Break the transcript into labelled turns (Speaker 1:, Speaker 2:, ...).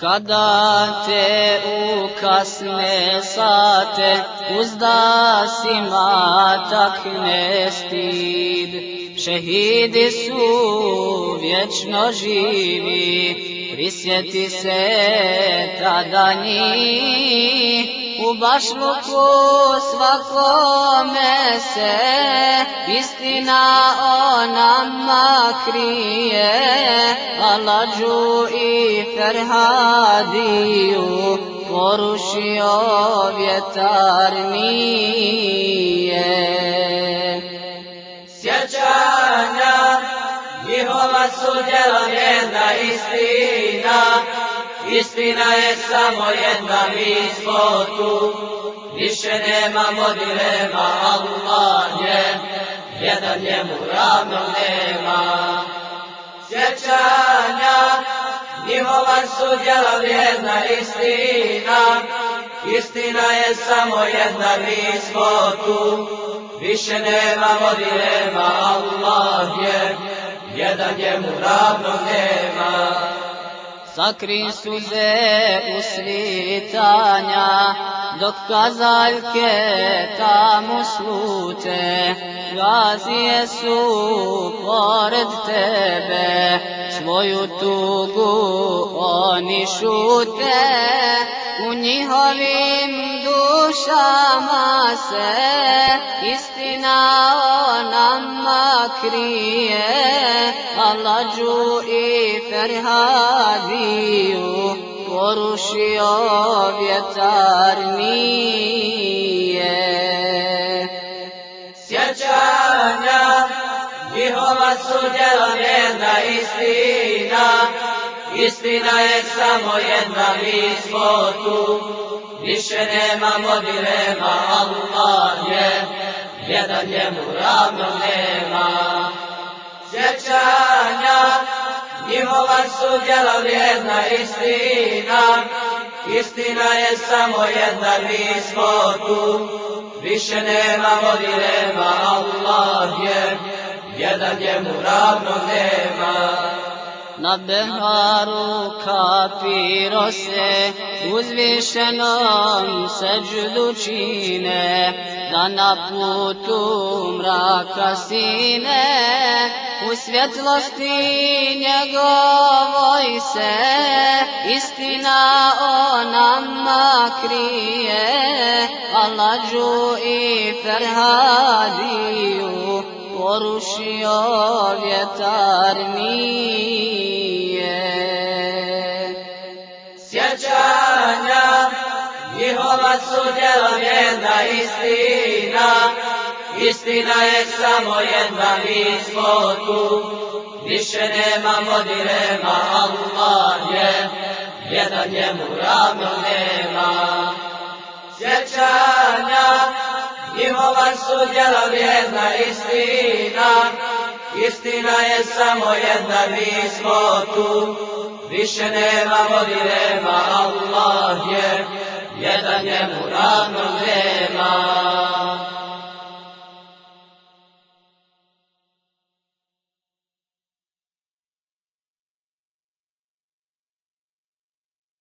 Speaker 1: Kada te u kasne sate uzda si takne stid, šehidi su vječno živi, prisjeti se tada njih, u bašluku svakome se istina o nama krije, Alađu i Ferhadiju porušio vjetar nije.
Speaker 2: Sjećanja njihova su djela istina, istina je samo jedna, mi smo tu, više nemamo dilema, Allah je, jedan njemu ravno nema. Sjećanja, njihova su djela istina, istina je samo jedna, mi smo tu, više nemamo dilema, Allah je, jedan njemu ravno nema.
Speaker 1: Sakri suze u dok kazaljke tamo slute, gazije su pored tebe, svoju tugu oni šute, u njihovim dušama se istina o nama krije, Alađu i Ferhadiju porušio vjetar nije.
Speaker 2: Sjećanja njihova su djela jedna istina, istina je samo jedna, mi smo tu, više nemamo dilema, Allah je, jedan njemu ravno nema. Sjećanja. Njihova su djela vrijedna istina, istina je samo jedna, mi smo tu, više nemamo dilema, Allah je, jedan njemu ravno nema.
Speaker 1: Na beharu kapiro se uzvišenom seđudu čine, da na putu mraka sine, u svjetlosti njegovoj se istina o nama krije, Alađu i Ferhadiju porušio vjetar nije.
Speaker 2: Sjećanja njihova su istina, istina je samo jedna, mi smo tu, više nemamo dilema, Allah je, jedan njemu ravno nema. Sjećanja njihova su djela vrijedna istina, istina je samo jedna, mi smo tu, više nemamo dilema, Allah je, jedan njemu ravno